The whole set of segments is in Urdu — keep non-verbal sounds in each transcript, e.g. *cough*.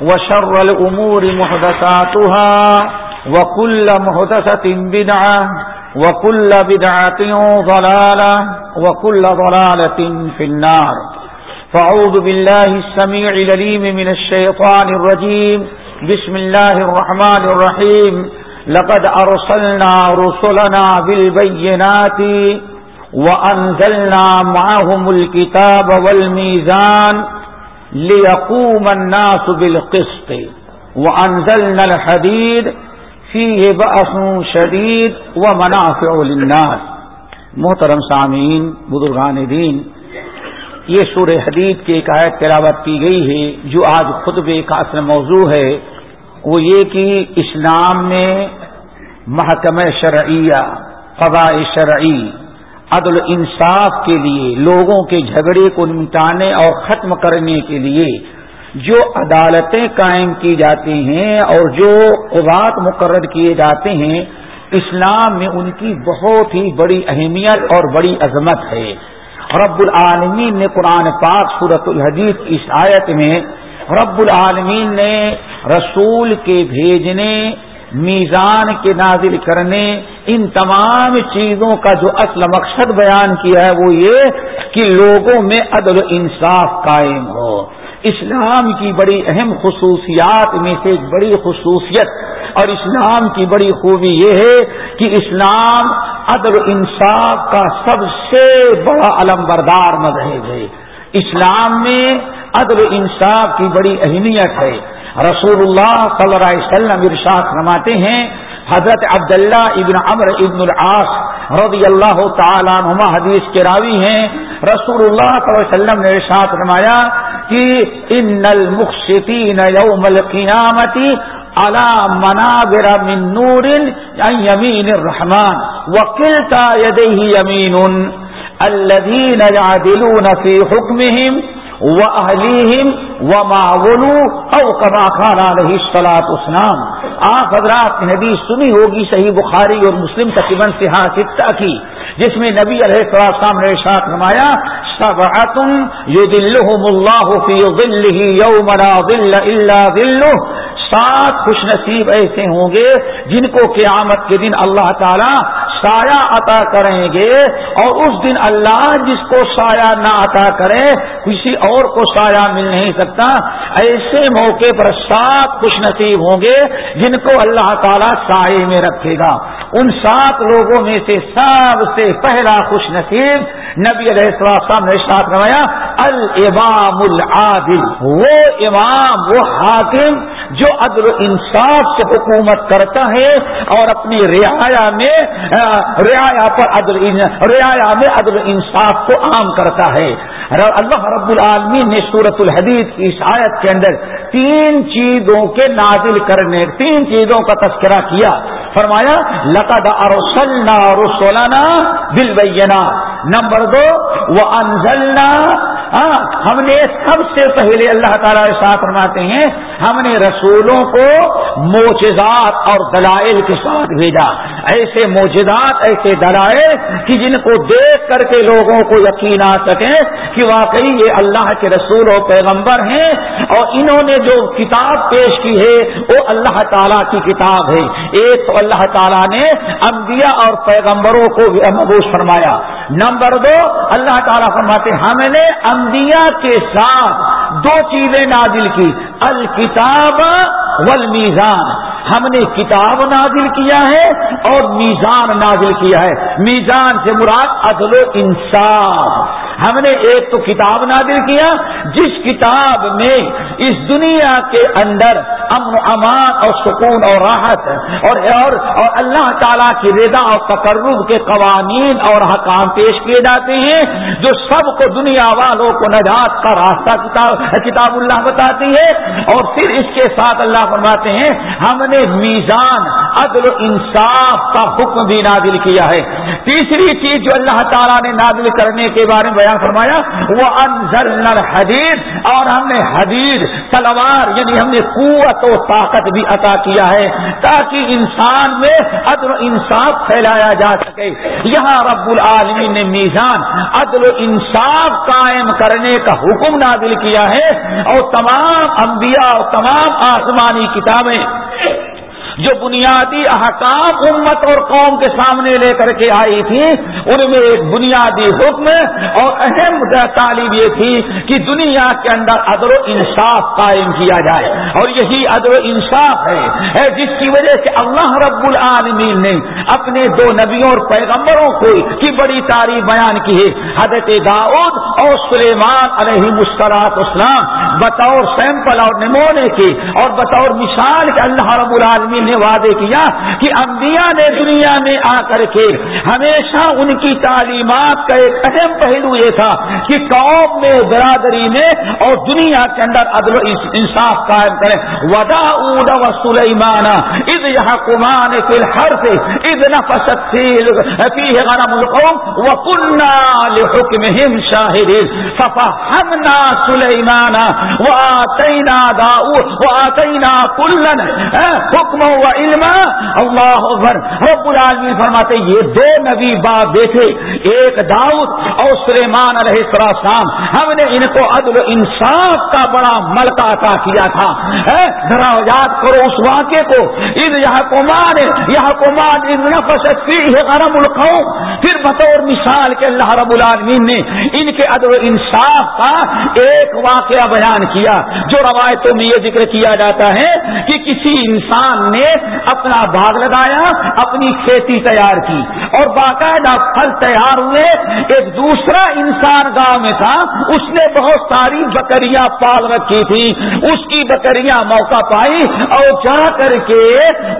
وشر الأمور محدثاتها وكل محدثة بدعة وكل بدعة ضلالة وكل ضلالة في النار. فأعوذ بالله السميع لليم من الشيطان الرجيم. بسم الله الرحمن الرحيم. لقد أرسلنا رسلنا بالبينات وأنزلنا معهم الكتاب والميزان ليقوم الناس بالقسط. وأنزلنا الحديد فيه بأس شديد ومنافع للناس. محترم سامعین، بزرگان دین، یہ سورہ حدید کی ایک آیت تلاوت کی گئی ہے، جو آج خطبے کا اصل موضوع ہے، وہ یہ کہ اسلام میں محکمہ شرعیہ فضاء شرعی عدل انصاف کے لیے، لوگوں کے جھگڑے کو نمٹانے اور ختم کرنے کے لیے جو عدالتیں قائم کی جاتی ہیں اور جو قبات مقرر کیے جاتے ہیں، اسلام میں ان کی بہت ہی بڑی اہمیت اور بڑی عظمت ہے۔ رب العالمین نے قرآن پاک صورت الحدیث کی آیت میں، رب العالمین نے رسول کے بھیجنے میزان کے نازل کرنے، ان تمام چیزوں کا جو اصل مقصد بیان کیا ہے وہ یہ کہ لوگوں میں عدل و انصاف قائم ہو۔ اسلام کی بڑی اہم خصوصیات میں سے ایک بڑی خصوصیت اور اسلام کی بڑی خوبی یہ ہے کہ اسلام عدل و انصاف کا سب سے بڑا علم بردار مذہب ہے۔ اسلام میں عدل و انصاف کی بڑی اہمیت ہے۔ رسول اللہ صلی اللہ علیہ وسلم ارشاد فرماتے ہیں، حضرت عبداللہ ابن عمر ابن العاص رضی اللہ تعالیٰ نما حدیث کے راوی ہیں۔ رسول اللہ صلی اللہ علیہ وسلم نے ارشاد فرمایا کہ ان المخصفین یوم القیامتی على منابر من نور یمین الرحمن وکلتا یدیہ یمین الذین یعدلون فی حکمہم وہ و معولو او کما خانہ رہی سلاط اسلام آپ حضرات نے حدیث سنی ہوگی صحیح بخاری اور مسلم تقریباً سے حاصل کی، جس میں نبی علیہ السلام نے ساتھ نمایا سب تم یو دل اللہ فی دل یوم لا دل الا دل سات خوش نصیب ایسے ہوں گے جن کو قیامت کے دن اللہ تعالی سایہ عطا کریں گے اور اس دن اللہ جس کو سایہ نہ عطا کرے، کسی اور کو سایہ مل نہیں سکتا۔ ایسے موقع پر سات خوش نصیب ہوں گے جن کو اللہ تعالیٰ سائے میں رکھے گا۔ ان سات لوگوں میں سے سب سے پہلا خوش نصیب نبی علیہ السلام نے ساتھ روایا الامام العادل۔ وہ امام، وہ حاکم جو عدل و انصاف سے حکومت کرتا ہے اور اپنی رعایا میں رعایا پر عدل رعایا میں عدل انصاف کو عام کرتا ہے۔ اللہ رب العالمین نے صورت الحدیث کی شاید کے اندر تین چیزوں کے نازل کرنے، تین چیزوں کا تذکرہ کیا۔ فرمایا لقد ارسلنا رسولنا بالبینات نمبر دو وہ انزلنا ہم نے سب سے پہلے اللہ تعالیٰ ساتھ فرماتے ہیں، ہم نے رسولوں کو موجزات اور دلائل کے ساتھ بھیجا۔ ایسے موجزات ایسے دلائل کہ جن کو دیکھ کر کے لوگوں کو یقین آ سکے کہ واقعی یہ اللہ کے رسول و پیغمبر ہیں اور انہوں نے جو کتاب پیش کی ہے، وہ اللہ تعالیٰ کی کتاب ہے۔ ایک تو اللہ تعالیٰ نے انبیاء اور پیغمبروں کو مبوس فرمایا۔ نمبر دو، اللہ تعالیٰ فرماتے ہم نے انبیاء کے ساتھ دو چیزیں نازل کی، الکتاب والمیزان۔ ہم نے کتاب نازل کیا ہے اور میزان نازل کیا ہے۔ میزان سے مراد عدل و انصاف۔ ہم نے ایک تو کتاب نازل کیا جس کتاب میں اس دنیا کے اندر امن امان اور سکون اور راحت اور اور, اور اللہ تعالیٰ کی رضا اور تقرب کے قوانین اور حکام پیش کیے جاتے ہیں جو سب کو دنیا والوں کو نجات کا راستہ کتاب کتاب اللہ بتاتی ہے۔ اور پھر اس کے ساتھ اللہ فرماتے ہیں ہم نے میزان عدل و انصاف کا حکم بھی نازل کیا ہے۔ تیسری چیز جو اللہ تعالیٰ نے نازل کرنے کے بارے میں بیان فرمایا، وہ انزل حدید اور ہم نے حدید، تلوار یعنی ہم نے قوت و طاقت بھی عطا کیا ہے۔ تاکہ انسان میں عدل و انصاف پھیلایا جا سکے۔ یہاں رب العالمین نے میزان عدل و انصاف قائم کرنے کا حکم نازل کیا ہے۔ اور تمام انبیاء اور تمام آسمانی کتابیں جو بنیادی احکام امت اور قوم کے سامنے لے کر کے آئی تھی، ان میں ایک بنیادی حکم اور اہم تعلیم یہ تھی کہ دنیا کے اندر ادر و انصاف قائم کیا جائے۔ اور یہی ادر و انصاف ہے جس کی وجہ سے اللہ رب العالمین نے اپنے دو نبیوں اور پیغمبروں کو کی بڑی تعریف بیان کی ہے۔ حضرت داؤد اور سلیمان علیہ مسکرات اسلام بطور سیمپل اور نمونے کے اور بطور مثال کے اللہ رب العالمین نے وعدے کیا کہ انبیاء نے دنیا میں آ کر کے ہمیشہ ان کی تعلیمات کا ایک اہم پہلو یہ تھا کہ قوم میں برادری میں اور دنیا کے اندر عدل و انصاف قائم کریں ودا و سلیمان عید یہاں کمان فی الحر سے عید نفی غنم القوم و کنہ لحکم شاہد ففہمنا سلیمان و آتینا داؤد و آتینا کلن حکم رب العالمین فرماتے یہ دو نبی باپ بیٹھے ایک داؤد اور سلیمان علیہ السلام۔ ہم نے ان کو عدل و انصاف کا بڑا ملکہ عطا کیا تھا۔ ذرا یاد کرو اس واقعے کو۔ ان یہاں کمان یہاں کمان غرم القوم۔ پھر بطور مثال کے اللہ رب العالمین نے ان کے عدل و انصاف کا ایک واقعہ بیان کیا، جو روایتوں میں یہ ذکر کیا جاتا ہے کہ کسی انسان نے اپنا باغ لگایا، اپنی کھیتی تیار کی اور باقاعدہ پھل تیار ہوئے۔ ایک دوسرا انسان گاؤں میں تھا، اس نے بہت ساری بکریاں پال رکھی تھی۔ اس کی بکریاں موقع پائی اور جا کر کے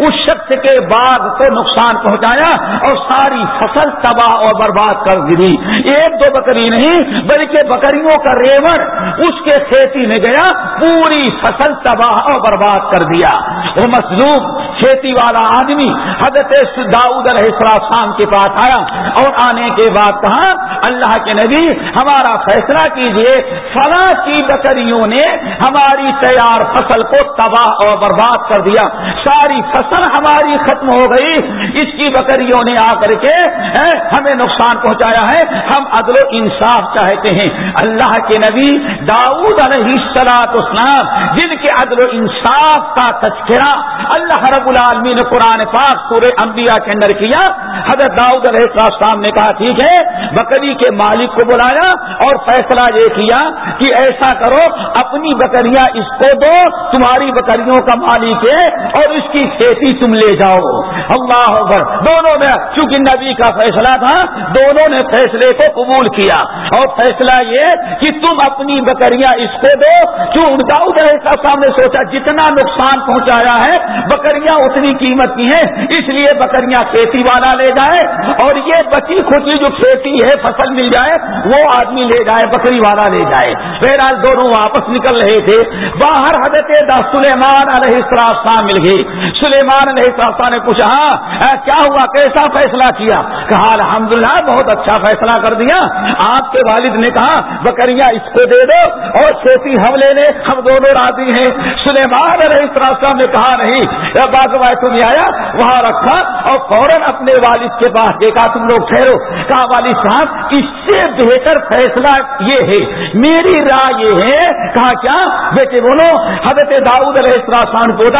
اس شخص کے باغ کو نقصان پہنچایا اور ساری فصل تباہ اور برباد کر دی ایک دو بکری نہیں، بلکہ بکریوں کا ریور اس کے کھیتی میں گیا، پوری فصل تباہ اور برباد کر دیا۔ وہ مصروف کھیتی والا آدمی حضرت داؤد علیہ السلام کے پاس آیا اور آنے کے بعد کہا، اللہ کے نبی، ہمارا فیصلہ کیجیے، فلاں کی بکریوں نے ہماری تیار فصل کو تباہ اور برباد کر دیا۔ ساری فصل ہماری ختم ہو گئی۔ اس کی بکریوں نے آ کر کے ہمیں نقصان پہنچایا ہے۔ ہم عدل و انصاف چاہتے ہیں۔ اللہ کے نبی داؤد علیہ السلاط اسلام جن کے عدل و انصاف کا تذکرہ اللہ رب العالمین نے قرآن پاک پورے انبیاء کے اندر کیا۔ حضرت داؤد علیہ السلام نے کہا، ٹھیک ہے، بکری کے مالک کو بلایا اور فیصلہ یہ کیا کہ ایسا کرو، اپنی بکریاں اس کو دو، تمہاری بکریوں کا مالک ہے اور اس کی کھیتی تم لے جاؤ۔ اللہ اکبر۔ دونوں نے چونکہ نبی کا فیصلہ تھا، دونوں نے فیصلے کو قبول کیا۔ اور فیصلہ یہ کہ تم اپنی بکریاں اس کو دو۔ کیوں؟ داؤد علیہ السلام نے سوچا، جتنا نقصان پہنچایا ہے، بکریاں اتنی قیمت کی ہیں، اس لیے بکریاں کھیتی والا لے جائے اور یہ بچی کھچی جو کھیتی ہے، فصل مل جائے، وہ آدمی لے جائے، بکری والا لے جائے۔ بہرحال دونوں واپس نکل رہے تھے۔ باہر حضرت دا سلیمان علیہ السلام مل گئی۔ سلیمان علیہ السلام نے پوچھا ہاں، کیا ہوا؟ کیسا فیصلہ کیا؟ کہا، الحمدللہ، بہت اچھا فیصلہ کر دیا۔ آپ کے والد نے کہا، بکریاں اس کو دے دو اور کھیتی ہم لے لیں ہم دونوں راضی ہیں۔ سلیمان علیہ السلام نے کہا نہیں باغ میں آیا، وہاں رکھا اور فوراً اپنے والد کے پاس دیکھا، تم لوگ ٹھہرو. کہا، والد صاحب، اس سے بہتر فیصلہ یہ ہے، میری رائے یہ ہے. کہا، کیا؟ بیٹے بولو، حضرت داؤد علیہ السلام کو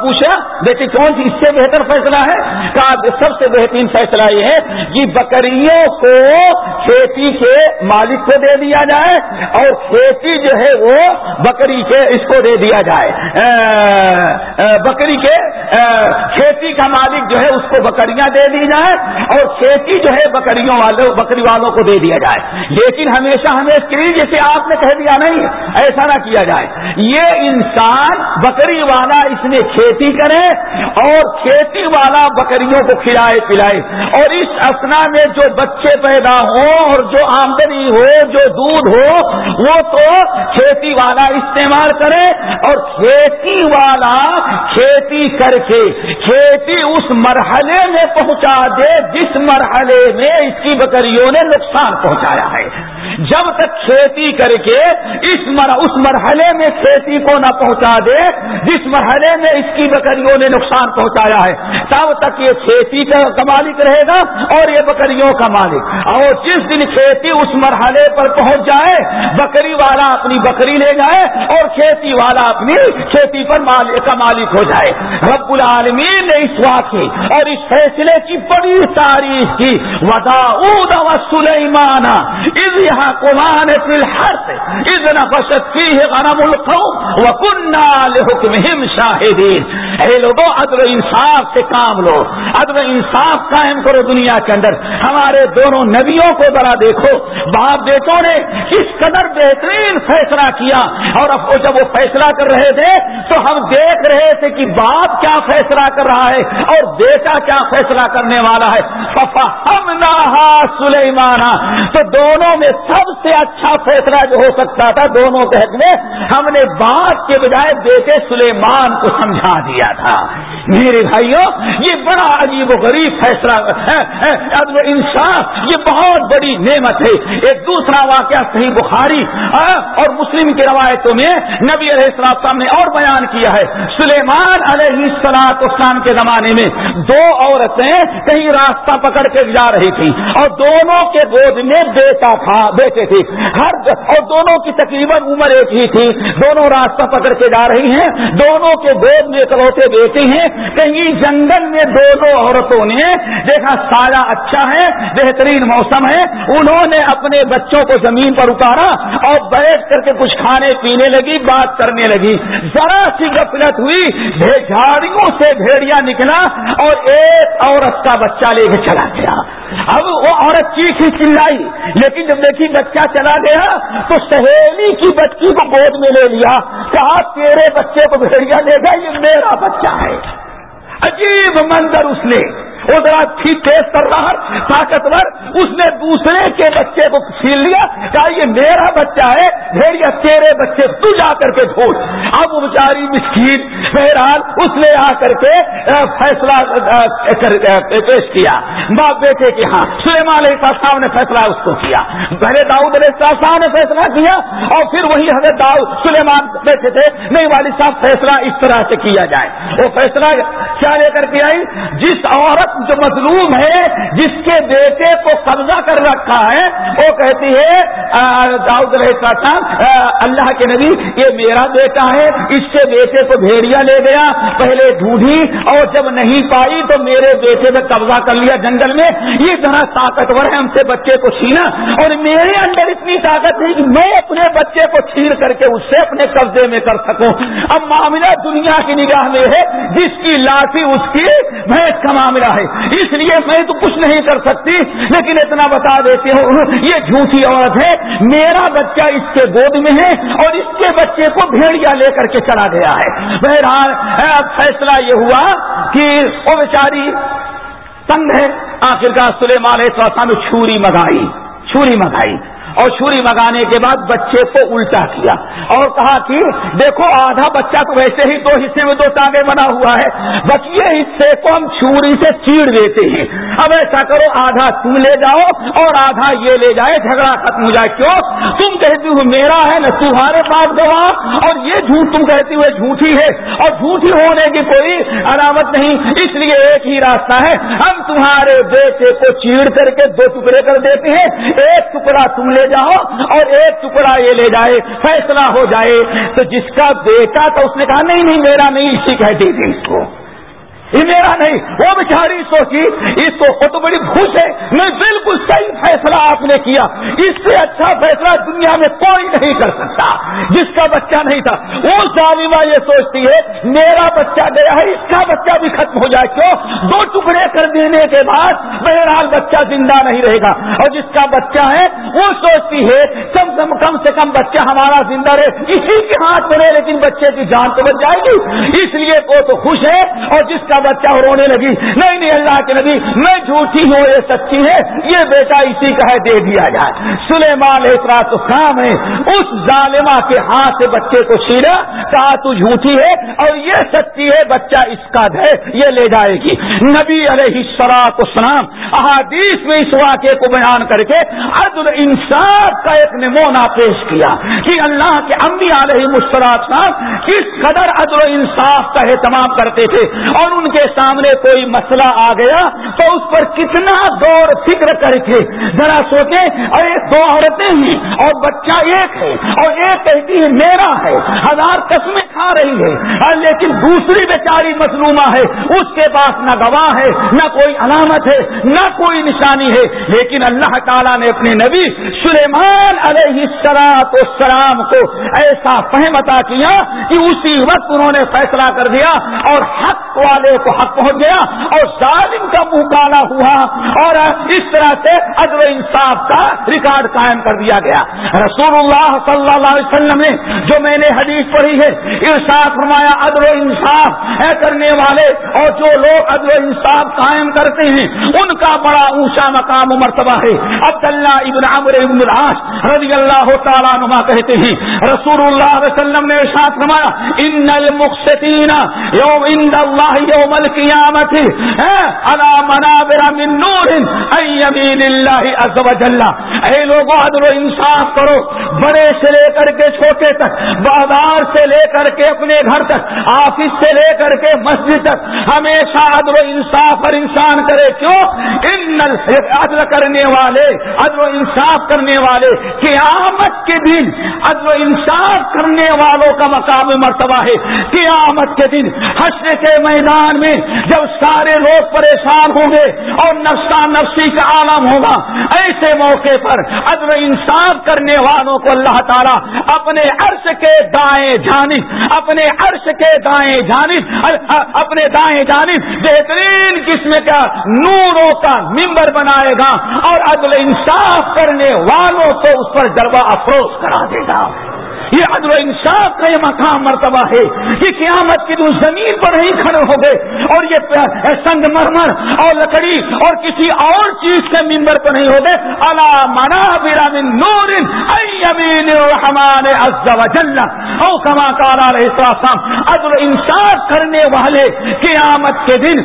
پوچھا، بیٹے، کون سی اس سے بہتر فیصلہ ہے؟ کہا، سب سے بہترین فیصلہ یہ ہے کہ بکریوں کو کھیتی کے مالک کو دے دیا جائے اور کھیتی جو ہے وہ بکری کے اس کو دے دیا جائے. بکری کے کھیتی کا مالک جو ہے اس کو بکریاں دے دی جائے اور کھیتی جو ہے بکریوں والوں، بکری والوں کو دے دیا جائے۔ لیکن ہمیشہ ہمیں اس جیسے آپ نے کہہ دیا نہیں، ایسا نہ کیا جائے۔ یہ انسان بکری والا اس میں کھیتی کرے اور کھیتی والا بکریوں کو کھلائے، پلائے۔ اور اس اسنا میں جو بچے پیدا ہوں اور جو آمدنی ہو، جو دودھ ہو، وہ تو کھیتی والا استعمال کرے اور کھیتی والا کھیتی کر کے کھیتی اس مرحلے میں پہنچا دے جس مرحلے میں اس کی بکریوں نے نقصان پہنچایا ہے۔ جب تک کھیتی کر کے اس مر... اس مرحلے میں کھیتی کو نہ پہنچا دے، جس مرحلے میں اس کی بکریوں نے نقصان پہنچایا ہے، تب تک یہ کھیتی کا مالک رہے گا اور یہ بکریوں کا مالک۔ اور جس دن کھیتی اس مرحلے پر پہنچ جائے، بکری والا اپنی بکری لے جائے اور کھیتی والا اپنی کھیتی پر کا مالک ہو جائے۔ رب العالمین نے اس واقعے اور اس فیصلے کی بڑی تاریخ کی۔ ودا سلیمان از یہاں قرآن فی الحرف. از نفشت فی غنم القوم وکننا لحکمہم شاہدین. اے لوگوں عدل انصاف سے کام لو. عدل انصاف قائم کرو دنیا کے اندر. ہمارے دونوں نبیوں کو ذرا دیکھو. باپ بیٹوں نے کس قدر بہترین فیصلہ کیا. اور اب جب وہ فیصلہ کر رہے تھے، تو ہم دیکھ رہے تھے کہ باپ کیا فیصلہ کر رہا ہے اور بیٹا کیا فیصلہ کرنے والا ہے. پپا ہم نہ سلیمانہ۔ تو دونوں میں سب سے اچھا فیصلہ جو ہو سکتا تھا، دونوں کے حق میں ہم نے باپ کے بجائے بیٹے سلیمان کو سمجھا دیا تھا۔ میرے بھائیوں، یہ بڑا عجیب و غریب فیصلہ انصاف، یہ بہت بڑی نعمت ہے۔ ایک دوسرا واقعہ صحیح بخاری اور مسلم کی روایتوں میں نبی علیہ السلام نے اور بیان کیا ہے۔ سلیمان علیہ السلاط اسلام کے زمانے میں دو عورتیں کہیں راستہ پکڑ کے جا رہی تھی اور دونوں کے گود میں بیٹا تھا، بیٹے تھے۔ ہر اور دونوں کی تقریباً عمر ایک ہی تھی۔ دونوں راستہ پکڑ کے جا رہی ہیں، دونوں کے گود میں کروتے بیٹے ہیں۔ کہیں جنگل میں دونوں عورتوں نے دیکھا سایہ اچھا ہے، بہترین موسم ہے۔ انہوں نے اپنے بچوں کو زمین پر اتارا اور بیٹھ کر کے کچھ کھانے پینے لگی، بات کرنے لگی۔ ذرا سی غفلت ہوئی جھاڑیوں سے بھیڑیا نکلا اور ایک عورت کا بچہ لے کے چلا گیا۔ اب وہ عورت چیخی چلائی۔ لیکن جب دیکھی بچہ چلا گیا تو سہیلی کی بچی کو گود میں لے لیا۔ کہا، تیرے بچے کو بھیڑیا لے گا یہ میرا بچہ ہے۔ عجیب منظر اس نے۔ وہ ذرا ٹھیک تیز کر رہا طاقتور، اس نے دوسرے کے بچے کو چھین لیا، کہا یہ میرا بچہ ہے بھیڑیا تیرے بچے، تو جا کر کے ڈھونڈ۔ اب وہ بیچاری مسکین بہرحال اس نے آ کر کے فیصلہ پیش کیا۔ باپ بیٹے کے ہاں سلیمان علیہ السلام نے فیصلہ اس کو کیا۔ پہلے داؤد علیہ السلام نے فیصلہ کیا، اور پھر وہی حضرت داؤد، سلیمان بیٹھے تھے۔ نہیں والد صاحب، فیصلہ اس طرح سے کیا جائے۔ وہ فیصلہ کیا لے کر کے آئی جس عورت جو مظلوم ہے، جس کے بیٹے کو قبضہ کر رکھا ہے، وہ کہتی ہے داؤد رہتا اللہ کے نبی، یہ میرا بیٹا ہے، اس کے بیٹے کو بھیڑیا لے گیا، پہلے ڈھونڈی اور جب نہیں پائی تو میرے بیٹے نے قبضہ کر لیا جنگل میں۔ یہ ذرا طاقتور ہے ہم سے بچے کو چھینا، اور میرے اندر اتنی طاقت نہیں کہ میں اپنے بچے کو چھین کر کے اس سے اپنے قبضے میں کر سکوں۔ اب معاملہ دنیا کی نگاہ میں ہے، جس کی لاٹھی اس کی، بھینس کا معاملہ ہے۔ اس لیے میں تو کچھ نہیں کر سکتی، لیکن اتنا بتا دیتی ہوں، یہ جھوٹی عورت ہے، میرا بچہ اس کے گود میں ہے اور اس کے بچے کو بھیڑیا لے کر کے چلا گیا ہے۔ بہرحال فیصلہ یہ ہوا کہ وہ بیچاری تنگ ہے، آخرکار سلیمان علیہ نے چھری منگائی چھری منگائی۔ اور چھری منگانے کے بعد بچے کو الٹا کیا اور کہا کہ دیکھو آدھا بچہ تو ویسے ہی دو حصے میں دو ٹانگے بنا ہوا ہے، بس یہ حصے کو ہم چھری سے چیڑ دیتے ہیں۔ اب ایسا کرو، آدھا تم لے جاؤ اور آدھا یہ لے جائے، جھگڑا ختم ہو جائے۔ کیوں؟ تم کہتی ہو میرا ہے نہ تمہارے پاس گوا اور یہ جھوٹ تم کہتی ہوئے جھوٹی ہے۔ اور جھوٹی ہونے کی کوئی علامت نہیں، اس لیے ایک ہی راستہ ہے۔ ہم تمہارے بیٹے کو چیڑ کر کے دو ٹکڑے کر دیتے ہیں۔ ایک ٹکڑا تم لے جاؤ اور ایک ٹکڑا یہ لے جائے، فیصلہ ہو جائے۔ تو جس کا بیٹا تو اس نے کہا، نہیں نہیں، میرا نہیں، اسی کہہ دیجیے اس کو۔ یہ میرا نہیں، وہ بیچاری سوچی، اس کو تو بڑی خوش ہے۔ میں بالکل صحیح فیصلہ آپ نے کیا۔ اس سے اچھا فیصلہ دنیا میں کوئی نہیں کر سکتا۔ جس کا بچہ نہیں تھا، وہ ظالمہ یہ سوچتی ہے، میرا بچہ گیا ہے، اس کا بچہ بھی ختم ہو جائے۔ کیوں؟ دو ٹکڑے کر دینے کے بعد بہرحال بچہ زندہ نہیں رہے گا۔ اور جس کا بچہ ہے، وہ سوچتی ہے، کم کم کم سے کم بچہ ہمارا زندہ رہے۔ اسی کے ہاتھ میں رہے لیکن بچے کی جان تو بچ جائے گی۔ اس لیے وہ تو خوش ہے، اور جس کا بچہ رونے لگی۔ نہیں نہیں، اللہ کے نبی، میں جھوٹی ہوں، یہ سچی ہے، یہ بیٹا اسی کا ہے، دے دیا جائے۔ سلیمان احتراط خام نے اس ظالمہ کے ہاتھ سے بچے کو چھینا، کہا، تو جھوٹی ہے اور یہ سچی ہے، بچہ اس کا ہے، یہ لے جائے گی۔ نبی علیہ سراط اسلام احادیث میں اس واقعے کو بیان کر کے عدل انصاف کا ایک نمونہ پیش کیا کہ اللہ کے امی علیہ مسرات کس قدر عدل انصاف کا اہتمام کرتے تھے اور ان کے سامنے کوئی مسئلہ آ گیا تو اس پر کتنا دور فکر کر کے ذرا سوچیں، ارے دو عورتیں ہیں اور بچہ ایک ہے اور ایک کہتی ہے میرا ہے، ہزار قسمیں کھا رہی ہے۔ ہاں، لیکن دوسری بیچاری مظلومہ ہے۔ اس کے پاس نہ گواہ ہے، نہ کوئی علامت ہے، نہ کوئی نشانی ہے۔ لیکن اللہ تعالیٰ نے اپنے نبی سلیمان علیہ السلاط السلام کو ایسا فہم عطا کیا کہ اسی وقت انہوں نے فیصلہ کر دیا اور حق والے کو حق پہنچ گیا اور ظالم کا منہ کالا ہوا اور اس طرح سے عدل انصاف کا ریکارڈ قائم کر دیا گیا۔ رسول اللہ صلی اللہ علیہ وسلم نے جو میں نے حدیث پڑھی ہے، ارشاد فرمایا، عدل و انصاف ہے کرنے والے اور جو لوگ عدل و انصاف قائم کرتے ہیں، ان کا بڑا اونچا مقام و مرتبہ ہے۔ عبداللہ ابن عمر ابن العاش رضی اللہ تعالیٰ نما کہتے ہیں رسول اللہ علیہ وسلم نے ارشاد فرمایا، ان المقسطین یوم عند اللہ یوم القیامت علی منابر من نور ایمین اللہ عز و جل. اے لوگوں عدل و انصاف کرو، بڑے سے لے کر کے چھوٹے تک، بازار سے لے کر کے اپنے گھر تک، آفس سے لے کر کے مسجد تک. ہمیشہ عدل و انصاف پر انسان کرے، کیوں؟ ان عدل کرنے والے، عدل و انصاف کرنے والے، قیامت کے دن عدل و انصاف کرنے والوں کا مقام مرتبہ ہے. قیامت کے دن حشر کے میدان میں جب سارے لوگ پریشان ہوں گے اور نفسا نفسی کا عالم ہوگا، ایسے موقع پر عدل انصاف کرنے والوں کو اللہ تعالیٰ اپنے عرش کے دائیں جانب، اپنے عرش کے دائیں جانب، اپنے دائیں جانب بہترین قسم کا نوروں کا ممبر بنائے گا اور عدل انصاف کرنے والوں کو اس پر جربہ افروز کرا دے گا۔ یہ عدل و انصاف کا یہ مقام مرتبہ ہے یہ قیامت کی تو زمین پر نہیں کھڑے ہو گئے اور یہ سنگ مرمر اور لکڑی اور کسی اور چیز کے ممبر پر نہیں ہو گئے۔ اللہ منا برامن نور او کما کالا رہے عدل و انصاف کرنے والے قیامت کے دن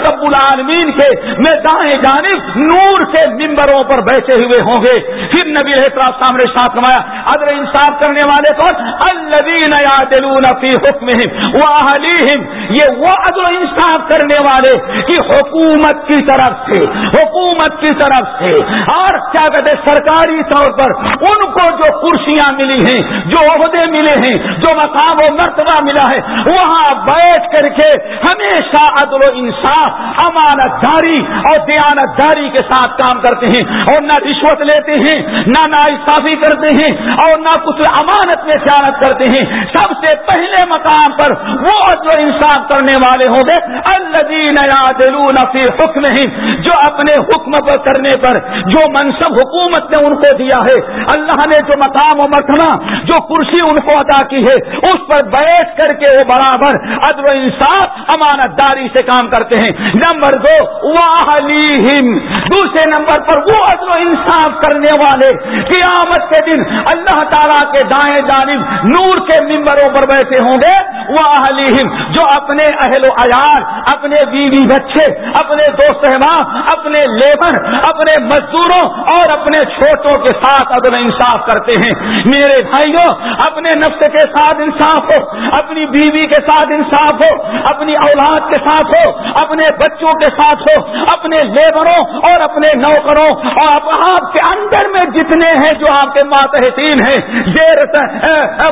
رب العالمین کے میں دائیں جانب نور سے ممبروں پر بیٹھے ہوئے ہوں گے۔ پھر نبی السلام نے ساتھ کمایا عدل انصاف انصاف کرنے والے کون؟ الذین یعدلون فی حکمہم واہلیہم یہ وہ عدل و انصاف کرنے والے کہ حکومت کی طرف سے، حکومت کی طرف سے. اور کیا کہتے سرکاری طور پر ان کو جو کرسیاں ملی ہیں، جو عہدے ملے ہیں، جو مقام و مرتبہ ملا ہے، وہاں بیٹھ کر کے ہمیشہ عدل و انصاف امانت داری اور دیانت داری کے ساتھ کام کرتے ہیں اور نہ رشوت لیتے ہیں، نہ نا کرتے ہیں اور نہ اس امانت میں سیاحت کرتے ہیں۔ سب سے پہلے مقام پر وہ جو انصاف کرنے والے ہوں گے اللہ فی حکم جو اپنے حکم پر کرنے پر، جو منصب حکومت نے ان کو دیا ہے۔ اللہ نے جو مقام و مرتبہ، جو کرسی ان کو ادا کی ہے، اس پر بیٹھ کر کے وہ برابر عدل و انصاف امانت داری سے کام کرتے ہیں۔ نمبر دو دوسرے نمبر پر وہ عدل و انصاف کرنے والے، قیامت کے دن اللہ تعالیٰ کے دائیں جانب نور کے ممبروں پر بیٹھے ہوں گے۔ وہ اہلیم جو اپنے اہل و عیال، اپنے بیوی بچے، اپنے دوست احباب، اپنے لیبر، اپنے مزدوروں اور اپنے چھوٹوں کے ساتھ عدل انصاف کرتے ہیں۔ میرے بھائیوں، اپنے نفس کے ساتھ انصاف ہو، اپنی بیوی کے ساتھ انصاف ہو، اپنی اولاد کے ساتھ ہو، اپنے بچوں کے ساتھ ہو، اپنے لیبروں اور اپنے نوکروں، اور آپ کے اندر میں جتنے ہیں جو آپ کے ماتحتین ہیں دیر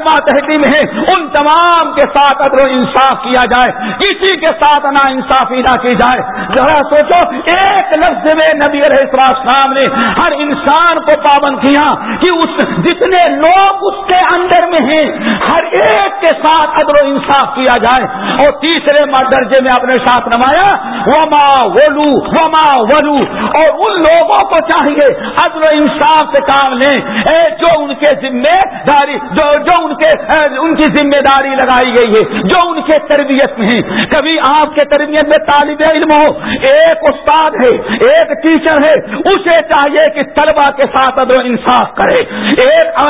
ماتحتین ہیں ان تمام کے ساتھ ادر و انصاف کیا جائے، کسی کے ساتھ نا انصافی نہ کی جائے۔ ذرا سوچو، ایک لفظ میں نبی علیہ السلام نے ہر انسان کو پابند کیا کہ اس جتنے لوگ اس کے اندر میں ہیں، ہر ایک کے ساتھ ادر و انصاف کیا جائے۔ اور تیسرے درجے میں اپنے ساتھ نمایا، وما ولو وما ولو اور ان لوگوں کو چاہیے ادر و انصاف سے کام لیں۔ جو ان کے ذمہ داری جو جو ان کے ان کی ذمہ داری لگائی گئی ہے، جو ان کے تربیت میں ہے کبھی آپ کے تربیت میں طالب علم ہو، ایک استاد ہے، ایک ٹیچر ہے، اسے چاہیے کہ طلبا کے ساتھ ادر و انصاف کرے۔ ایک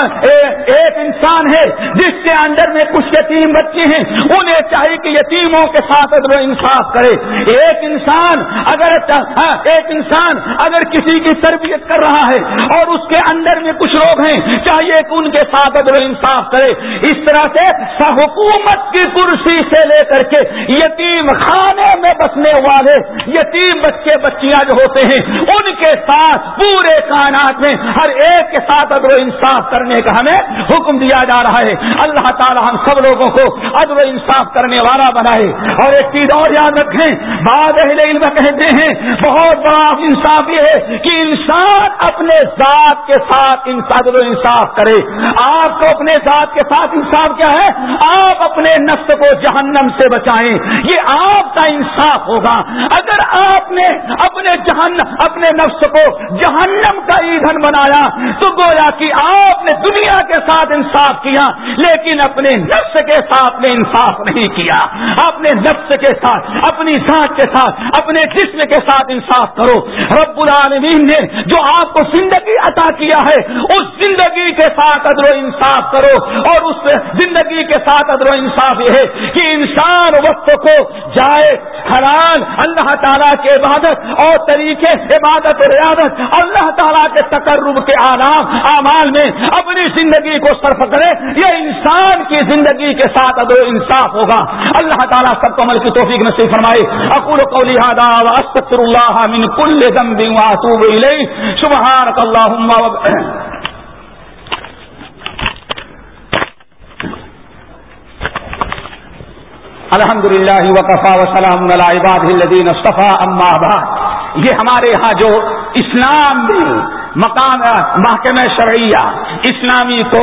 ایک انسان ہے جس کے اندر میں کچھ یتیم بچے ہیں، انہیں چاہیے کہ یتیموں کے ساتھ ادر و انصاف کرے۔ ایک انسان اگر ہاں، ایک انسان اگر کسی کی تربیت کر رہا ہے اور اس کے اندر میں کچھ لوگ ہیں، چاہیے کہ ان کے ساتھ ادر و انصاف کرے۔ اس طرح سے حکومت کی کرسی سے لے کر کے یتیم خانے میں بسنے والے یتیم بچے بچیاں جو ہوتے ہیں، ان کے ساتھ پورے کائنات میں ہر ایک کے ساتھ ادر و انصاف کرنے کا ہمیں حکم دیا جا رہا ہے۔ اللہ تعالی ہم سب لوگوں کو ادب و انصاف کرنے والا بنائے۔ اور ایک چیز اور یاد رکھیں بعد اہل علم کہتے ہیں، بہت بڑا انصاف یہ ہے کہ انسان اپنے ذات کے ساتھ عدل و انصاف کرے۔ آپ کو اپنے ذات کے ساتھ انصاف کیا ہے؟ آپ اپنے نفس کو جہنم سے بچائیں۔ یہ آپ کا انصاف ہوگا۔ اگر آپ نے اپنے جہنم اپنے نفس کو جہنم کا ایندھن بنایا، تو گویا کہ آپ نے دنیا کے ساتھ انصاف کیا، لیکن اپنے نفس کے ساتھ نے انصاف نہیں کیا۔ اپنے نفس کے ساتھ، اپنی ذات کے ساتھ، اپنے جسم کے ساتھ انصاف کرو۔ رب العالمین نے جو آپ کو زندگی عطا کیا ہے، اس زندگی کے ساتھ ادر و انصاف کرو اور اس زندگی کے ساتھ ادر و انصاف یہ ہے کہ انسان وقت کو جائے حلال، اللہ تعالیٰ کے عبادت اور طریقے عبادت و ریاضت، اللہ تعالیٰ کے تقرب کے آلام اعمال میں اپنی زندگی کو صرف کرے، یہ انسان کی زندگی کے ساتھ ادو انصاف ہوگا۔ اللہ تعالیٰ سب کو عمل کی توفیق نصیب فرمائے۔ اقول قولی هذا واستغفر الله من كل ذنب واتوب اليه سبحانك اللهم وب... *clears throat* الحمد للہ وقفا وسلم عباد الدین اما بعد یہ ہمارے ہاں جو اسلام میں مقام محکمہ شرعیہ۔ اسلامی کو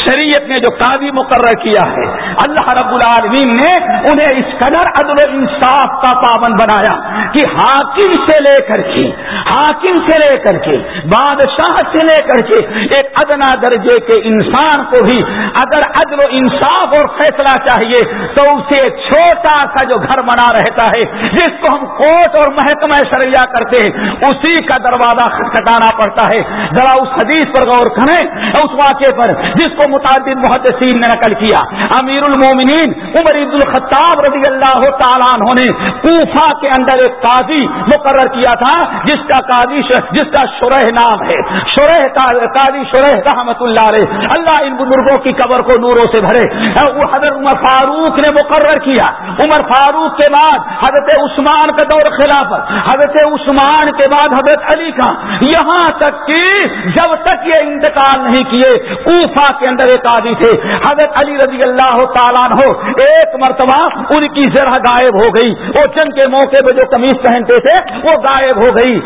شریعت نے جو قاضی مقرر کیا ہے، اللہ رب العالمین نے انہیں اس قدر عدل و انصاف کا پابند بنایا کہ حاکم سے لے کر کے، حاکم سے لے کر کے، بادشاہ سے لے کر کے ایک ادنا درجے کے انسان کو بھی اگر عدل و انصاف اور فیصلہ چاہیے تو اسے چھوٹا سا جو گھر بنا رہتا ہے، جس کو ہم کوٹ اور محکمہ شرعیہ کرتے ہیں، اسی کا دروازہ کھٹکھٹانا پڑتا ہے ہے۔ ذرا اس حدیث پر غور کریں اس واقعے پر جس کو متعدد محدثین نے نقل کیا۔ امیر المومنین عمر عبد الخطاب رضی اللہ تعالیٰ عنہ نے کوفہ کے اندر ایک قاضی مقرر کیا تھا، جس کا قاضی جس کا شرح نام ہے۔ شرح قاضی شرح رحمت اللہ علیہ۔ اللہ ان بزرگوں کی قبر کو نوروں سے بھرے۔ حضرت عمر فاروق نے مقرر کیا۔ عمر فاروق کے بعد حضرت عثمان کا دور خلافت۔ حضرت عثمان کے بعد حضرت علی کا۔ یہاں تک کی جب تک یہ انتقال نہیں کیے کوفا کے اندر ایک آدمی تھے۔ حضرت علی رضی اللہ تعالیٰ ہو ایک مرتبہ ان کی ذرا غائب ہو گئی۔ وہ چند کے موقع پہ جو قمیض پہنتے تھے، وہ غائب ہو گئی۔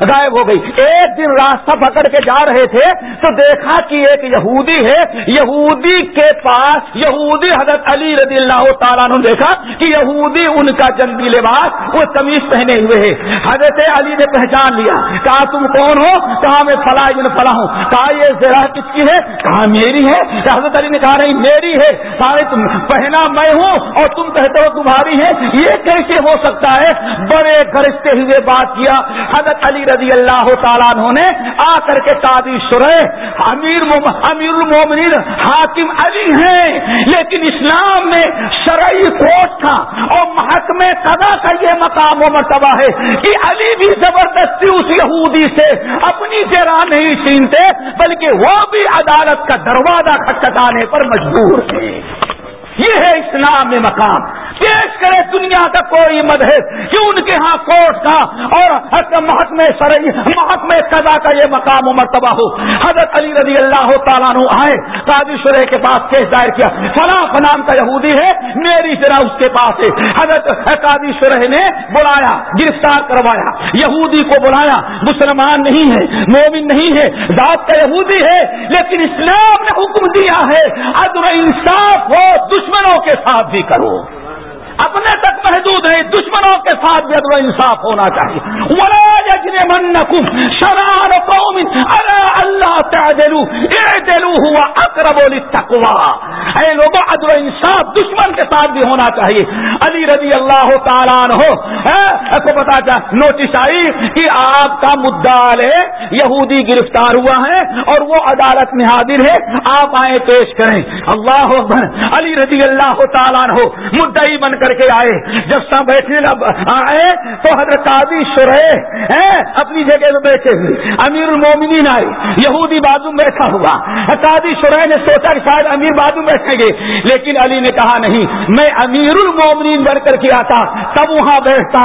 غائب ہو گئی۔ ایک دن راستہ پکڑ کے جا رہے تھے تو دیکھا کہ ایک یہودی ہے۔ یہودی کے پاس، یہودی حضرت علی رضی اللہ تعالیٰ نے دیکھا کہ یہودی ان کا جنگی لباس وہ قمیض پہنے ہوئے ہے حضرت علی نے پہچان لیا، کہا، تم کون ہو؟ کہا میں فلاں بن فلاں ہوں؟ کہا یہ ذرا کس کی ہے؟ کہا میری ہے؟ حضرت علی نے کہا نہیں، میری ہے۔ سارے تم پہنا میں ہوں اور تم کہتے ہو تمہاری ہے۔ یہ کیسے ہو سکتا ہے؟ بڑے گرجتے ہوئے بات کیا۔ حضرت علی رضی اللہ تعالیٰ عنہ نے آ کر کے قادی شرح، امیر امیر المومنین حاکم علی ہیں۔ لیکن اسلام میں شرعی کوٹ تھا اور محکمے قضا کا یہ مقام و مرتبہ ہے کہ علی بھی زبردستی اس یہودی سے اپنی چہرہ نہیں چھینتے، بلکہ وہ بھی عدالت کا دروازہ کھٹکھٹانے پر مجبور تھے۔ یہ ہے اسلام میں مقام۔ پیش کرے دنیا کا کوئی مدح کہ ان کے ہاں کوٹ کا اور محکمے سرئی محکمے قضا کا یہ مقام و مرتبہ ہو۔ حضرت علی رضی اللہ تعالیٰ آئے، قاضی شرح کے پاس کیس دائر کیا۔ فلاں فنام کا یہودی ہے، میری طرح اس کے پاس ہے۔ حضرت قاضی شرح نے بلایا، گرفتار کروایا۔ یہودی کو بلایا، مسلمان نہیں ہے، مومن نہیں ہے، ذات کا یہودی ہے، لیکن اسلام نے حکم دیا ہے عدم انصاف ہو، دشمنوں کے ساتھ بھی کرو۔ اپنے تک محدود ہے، دشمنوں کے ساتھ بھی عدل انصاف ہونا چاہیے۔ من کم شرار قوم اللہ تعدلو اعدلو ہوا اقرب للتقوا اے لوگوں عدل انصاف دشمن کے ساتھ بھی ہونا چاہیے۔ علی رضی اللہ تعالیٰ عنہ کو بتا چاہ نوٹس آئی کہ آپ کا مدعا یہودی گرفتار ہوا ہے اور وہ عدالت میں حاضر ہے۔ آپ آئے پیش کریں۔ اللہ علی رضی اللہ تعالیٰ عنہ، مدعی بن کر کے آئے۔ جب سب بیٹھنے آئے تو حضرت قاضی شرح اپنی جگہ میں بیٹھے ہوئے۔ امیر المومنین آئے۔ یہودی بازو بیٹھا ہوا۔ قاضی شرح نے سوچا کہ شاید امیر بازو بیٹھیں گے۔ لیکن علی نے کہا نہیں، میں امیر المومنین بن کر کے آتا، تب وہاں بیٹھتا۔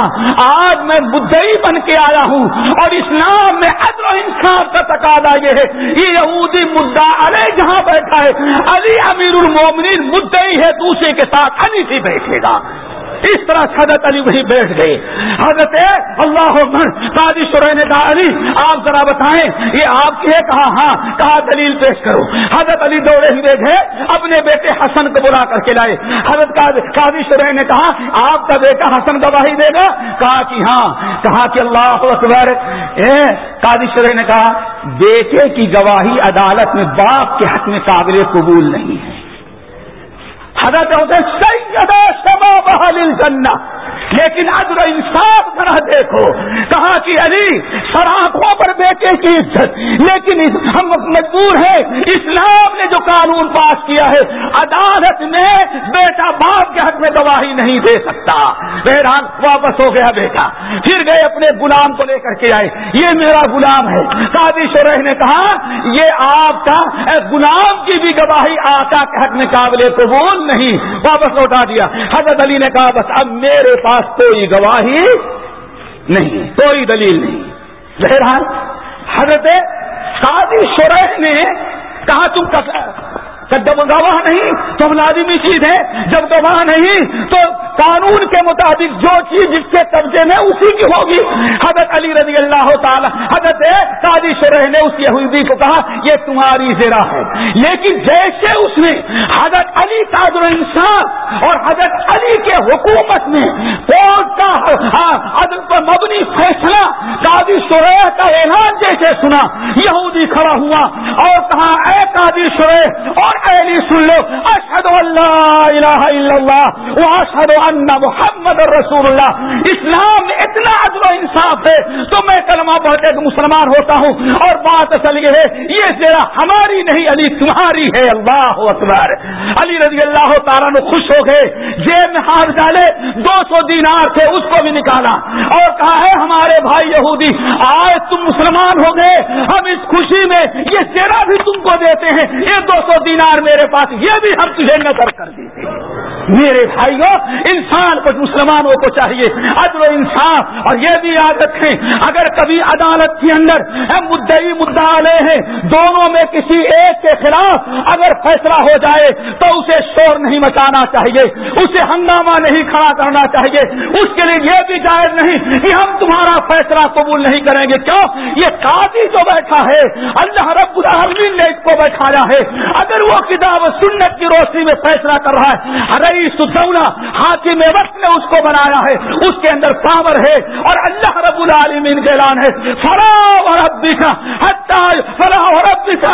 آج میں بدئی بن کے آیا ہوں اور اسلام میں عدل و انصاف کا تقاضا یہ ہے۔ یہ یہودی مدعا علیہ جہاں بیٹھا ہے۔ علی امیر المومنین مدعی ہے، دوسرے کے ساتھ علی سے بیٹھے گا۔ اس طرح حضرت علی وہی بیٹھ گئے۔ حضرت اللہ قادی شرح نے کہا علی، آپ ذرا بتائیں، یہ آپ کی ہے؟ کہا ہاں کہا دلیل پیش کرو حضرت علی دوڑے ہوئے گئے اپنے بیٹے حسن کو بلا کر کے لائے۔ حضرت قادی شرح نے کہا، آپ کا بیٹا حسن گواہی دے گا؟ کہا کہ ہاں۔ کہا کہ اللہ اکبر۔ اے قادی شرح نے کہا، بیٹے کی گواہی عدالت میں باپ کے حق میں قابل قبول نہیں ہے۔ حضرت ہوتے سید شبا بحال الجنہ لیکن عدل انصاف ذرا دیکھو، کہا کہ علی سراخوں پر بیٹے کی عزت، لیکن ہم مجبور ہیں، اسلام نے جو قانون پاس کیا ہے، عدالت میں بیٹا باپ کے حق میں گواہی نہیں دے سکتا۔ بہرحال واپس ہو گیا بیٹا۔ پھر گئے اپنے غلام کو لے کر کے آئے۔ یہ میرا غلام ہے۔ قادی شرح نے کہا، یہ آپ کا غلام کی بھی گواہی آقا کے حق میں قابل قبول نہیں۔ واپس لوٹا دیا۔ حضرت علی نے کہا، بس اب میرے پاس کوئی گواہی نہیں، کوئی دلیل نہیں۔ بہرحال، حضرت شادی شرح نے کہا، تم جب گواہ نہیں تم لازمی چیز ہے۔ جب گواہ نہیں، تو قانون کے مطابق جو چیز جس کے قبضے میں اسی کی ہوگی۔ حضرت علی رضی اللہ تعالی، حضرت قادی شرح نے اس یہودی کو کہا، یہ تمہاری زیرا ہے۔ لیکن جیسے اس نے حضرت علی تاج انسان اور حضرت علی کے حکومت میں کورٹ کا ہاں، عدل پر مبنی فیصلہ قادی شرح کا اعلان جیسے سنا، یہودی کھڑا ہوا اور کہا، اے قادی شرح اور اے سن لو اشد اللہ الہ الا اللہ واشهد ان محمد رسول اللہ اسلام میں اتنا عدل و انصاف ہے تو میں کلمہ پڑھ کے مسلمان ہوتا ہوں اور بات اصل یہ ہے، یہ تیرا ہماری نہیں علی، تمہاری ہے، اللہ اکبر۔ علی رضی اللہ تعالیٰ نے خوش ہو گئے جیب میں ہاتھ ڈالے، دو سو دینار تھے، اس کو بھی نکالا۔ اور کہا ہے، ہمارے بھائی یہودی، آج تم مسلمان ہو گئے، ہم اس خوشی میں یہ تیرا بھی تم کو دیتے ہیں، یہ دو سو دینار میرے پاس، یہ بھی ہم تجھے نظر کر دیتے میرے بھائیوں، انسان کو مسلمانوں کو چاہیے، عدل و انصاف، اور یہ بھی یاد رکھیں، اگر کبھی عدالت کے اندر مدعی مدعا لے ہیں، دونوں میں کسی ایک کے خلاف اگر فیصلہ ہو جائے، تو اسے شور نہیں مچانا چاہیے، اسے ہنگامہ نہیں کھڑا کرنا چاہیے۔ اس کے لیے یہ بھی جائز نہیں کہ ہم تمہارا فیصلہ قبول نہیں کریں گے۔ کیوں؟ یہ قاضی جو بیٹھا ہے، اللہ رب العالمین نے اس کو بیٹھایا ہے۔ اگر وہ کتاب سنت کی روشنی میں فیصلہ کر رہا ہے رئیس الدولہ حاکم وقت نے اس کو بنایا ہے۔ اس کے اندر پاور ہے اور اللہ رب العالمین کا اعلان ہے۔ فرا اور ربی کا فلاح اور ربی کا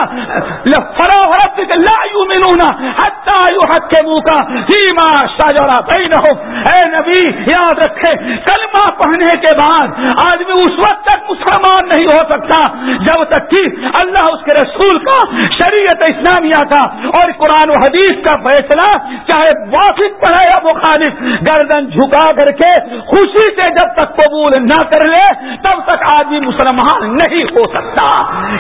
فلاح اور ربی کا لا یؤمنون حتى يحكموك فيما شجر بينهم۔ اے نبی، یاد رکھے، کلمہ پڑھنے کے بعد آدمی اس وقت تک مسلمان نہیں ہو سکتا۔ جب تک کہ اللہ اس کے رسول کا شریعت اسلامیہ کا اور قرآن و حدیث کا فیصلہ چاہے واقف پڑھے یا مخالف گردن جھکا کر کے خوشی سے جب تک قبول نہ کر لے، تب تک آدمی مسلمان نہیں ہو سکتا۔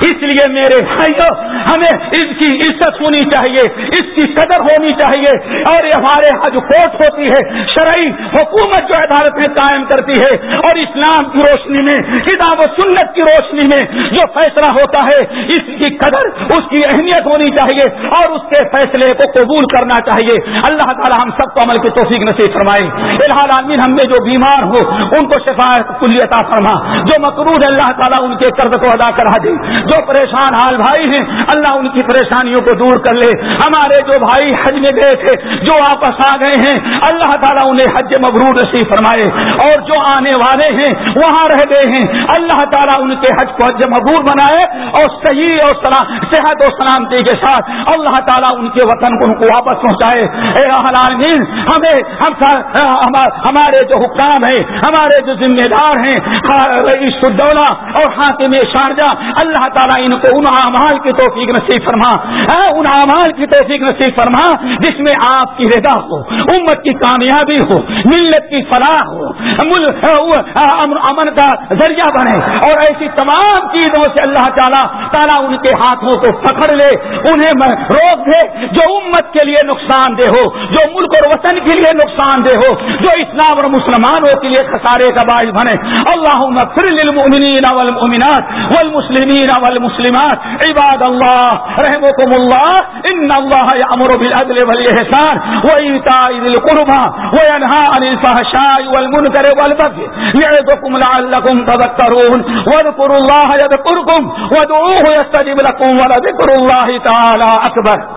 اس لیے میرے بھائیوں ہمیں اس کی عزت ہونی چاہیے، اس کی قدر ہونی چاہیے۔ اور ہمارے یہاں جو کوٹ ہوتی ہے، شرعی حکومت جو عدالتیں قائم کرتی ہے، اور اسلام کی روشنی میں، کتاب و سنت کی روشنی میں جو فیصلہ ہوتا ہے، اس کی قدر، اس کی اہمیت ہونی چاہیے اور اس کے فیصلے کو قبول کرنا چاہیے۔ اللہ تعالی ہم سب کو عمل کی توفیق نصیب فرمائے۔ الحال عالمین، ہم میں جو بیمار ہو ان کو شفایت کلیتا فرما۔ جو مقروض اللہ تعالیٰ ان کے قرض کو ادا کرا دے۔ جو پریشان حال بھائی ہیں، اللہ ان کی پریشانیوں کو دور کر لے۔ ہمارے جو بھائی حج میں گئے تھے، جو واپس آ گئے ہیں، اللہ تعالیٰ انہیں حج مبرور نصیب فرمائے۔ اور جو آنے والے ہیں، وہاں رہ گئے ہیں۔ اللہ تعالیٰ ان کے حج کو حج مبور بنائے اور صحیح اور صحت و سلامتی کے ساتھ اللہ تعالیٰ ان کے وطن کو ان کو واپس پہنچائے۔ اے العالمین ہمیں ہم ہمارے جو حکام ہیں، ہمارے جو ذمہ دار ہیں ہاں، رئیس الدولہ اور حاکم شارجہ، اللہ تعالیٰ ان کو ان اعمال کی توفیق نصیب فرما۔ ان اعمال کی توفیق نصیب فرما، جس میں آپ کی رضا ہو، امت کی کامیابی ہو، ملت کی فلاح ہو امن کا ذریعہ بنے۔ اور ایسی تمام چیزوں سے اللہ تعالیٰ تعالیٰ ان کے ہاتھوں کو پکڑ لے، انہیں روک دے، جو امت کے لیے نقصان دہ ہو، جو ملک ملک اور وطن کے لیے نقصان دہ ہو، جو اسلام اور مسلمانوں کے لیے خسارے کا باعث بنے۔ اللہ للمؤمنین والمؤمنات والمسلمین والمسلمات۔ عباد اللہ رحمكم اللہ ان اللہ یامر بالعدل والاحسان وایتاء ذی القربى وینھا عن الفحشاء والمنکر والبغي يعظكم لعلكم تذكرون واذكروا الله يذكركم وادعوه يستجب لكم ولذكر الله تعالى أكبر